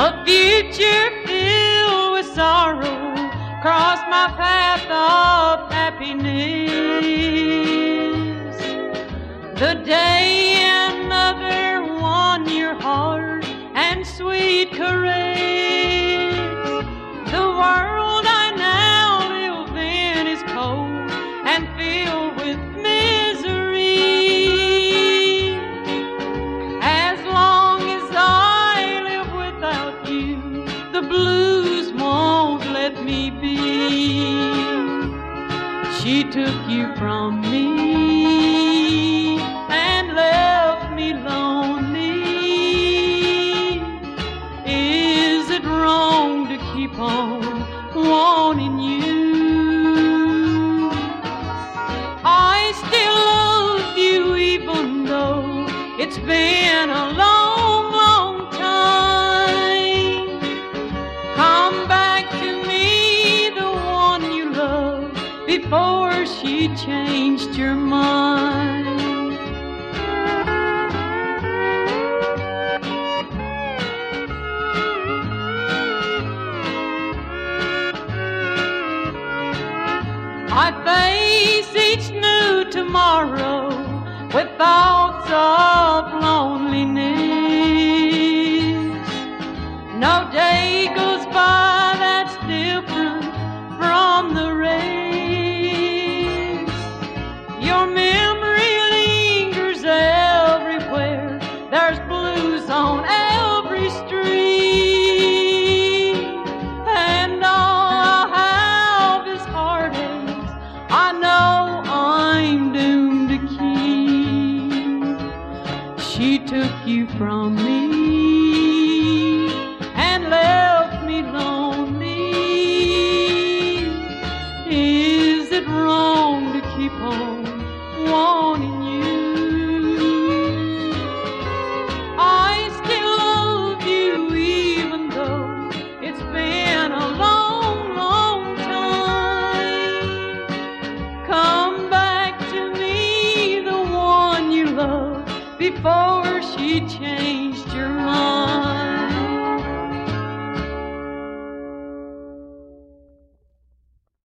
A future filled with sorrow crossed my path of happiness. The day another won your heart and sweet caress. The blues won't let me be. She took you from me and left me lonely. Is it wrong to keep on wanting you? I still love you even though it's been a long, before she changed your mind. I face each memory lingers everywhere. There's blues on every street. And all I have is heartaches. I know I'm doomed to keep. She took you from me changed your